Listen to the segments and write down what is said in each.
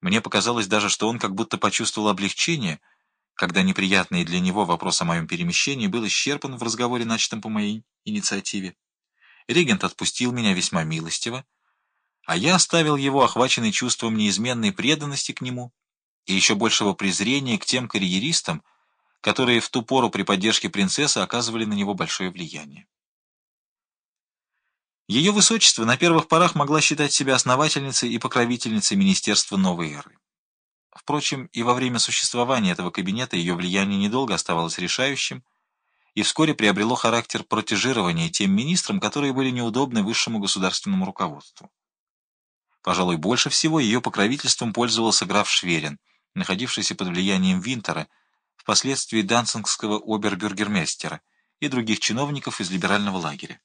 Мне показалось даже, что он как будто почувствовал облегчение, когда неприятный для него вопрос о моем перемещении был исчерпан в разговоре, начатом по моей инициативе. Регент отпустил меня весьма милостиво, а я оставил его, охваченный чувством неизменной преданности к нему и еще большего презрения к тем карьеристам, которые в ту пору при поддержке принцессы оказывали на него большое влияние. Ее высочество на первых порах могла считать себя основательницей и покровительницей Министерства новой эры. Впрочем, и во время существования этого кабинета ее влияние недолго оставалось решающим и вскоре приобрело характер протежирования тем министрам, которые были неудобны высшему государственному руководству. Пожалуй, больше всего ее покровительством пользовался граф Шверин, находившийся под влиянием Винтера, впоследствии данцингского обербюргермейстера и других чиновников из либерального лагеря.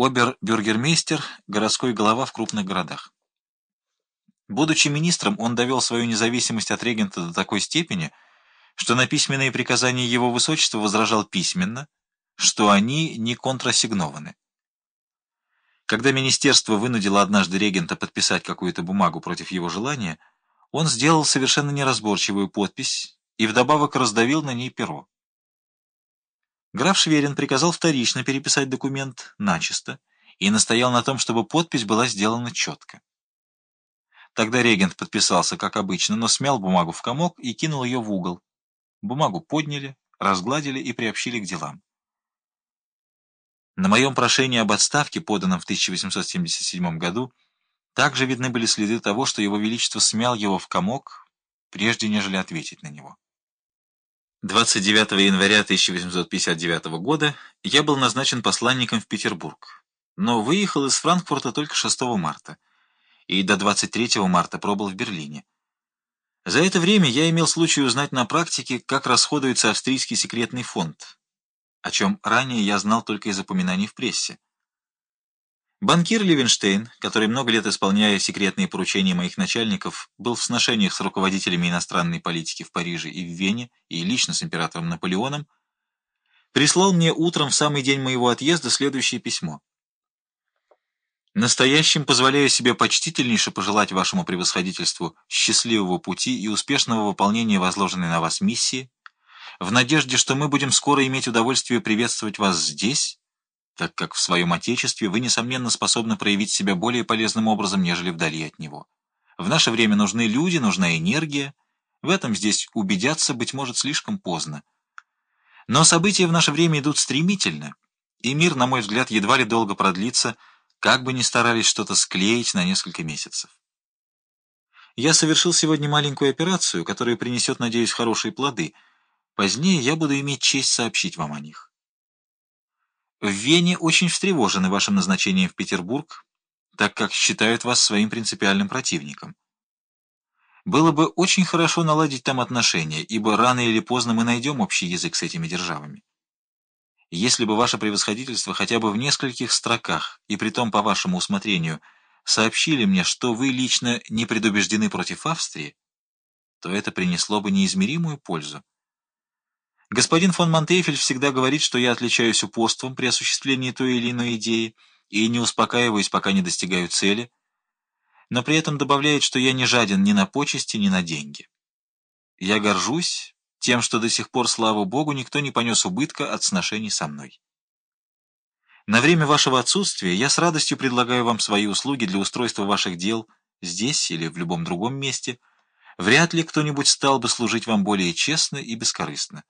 Обер-бюргермейстер – городской голова в крупных городах. Будучи министром, он довел свою независимость от регента до такой степени, что на письменные приказания его высочества возражал письменно, что они не контрасигнованы. Когда министерство вынудило однажды регента подписать какую-то бумагу против его желания, он сделал совершенно неразборчивую подпись и вдобавок раздавил на ней перо. Граф Шверин приказал вторично переписать документ начисто и настоял на том, чтобы подпись была сделана четко. Тогда регент подписался, как обычно, но смял бумагу в комок и кинул ее в угол. Бумагу подняли, разгладили и приобщили к делам. На моем прошении об отставке, поданном в 1877 году, также видны были следы того, что его величество смял его в комок, прежде нежели ответить на него. 29 января 1859 года я был назначен посланником в Петербург, но выехал из Франкфурта только 6 марта и до 23 марта пробыл в Берлине. За это время я имел случай узнать на практике, как расходуется австрийский секретный фонд, о чем ранее я знал только из упоминаний в прессе. Банкир Левенштейн, который много лет исполняя секретные поручения моих начальников, был в сношениях с руководителями иностранной политики в Париже и в Вене и лично с императором Наполеоном, прислал мне утром в самый день моего отъезда следующее письмо. Настоящим позволяю себе почтительнейше пожелать вашему превосходительству счастливого пути и успешного выполнения возложенной на вас миссии, в надежде, что мы будем скоро иметь удовольствие приветствовать вас здесь, так как в своем Отечестве вы, несомненно, способны проявить себя более полезным образом, нежели вдали от него. В наше время нужны люди, нужна энергия. В этом здесь убедятся, быть может, слишком поздно. Но события в наше время идут стремительно, и мир, на мой взгляд, едва ли долго продлится, как бы ни старались что-то склеить на несколько месяцев. Я совершил сегодня маленькую операцию, которая принесет, надеюсь, хорошие плоды. Позднее я буду иметь честь сообщить вам о них. В Вене очень встревожены вашим назначением в Петербург, так как считают вас своим принципиальным противником. Было бы очень хорошо наладить там отношения, ибо рано или поздно мы найдем общий язык с этими державами. Если бы ваше превосходительство хотя бы в нескольких строках, и притом по вашему усмотрению, сообщили мне, что вы лично не предубеждены против Австрии, то это принесло бы неизмеримую пользу. Господин фон Монтейфель всегда говорит, что я отличаюсь упорством при осуществлении той или иной идеи и не успокаиваюсь, пока не достигаю цели, но при этом добавляет, что я не жаден ни на почести, ни на деньги. Я горжусь тем, что до сих пор, слава Богу, никто не понес убытка от сношений со мной. На время вашего отсутствия я с радостью предлагаю вам свои услуги для устройства ваших дел здесь или в любом другом месте. Вряд ли кто-нибудь стал бы служить вам более честно и бескорыстно.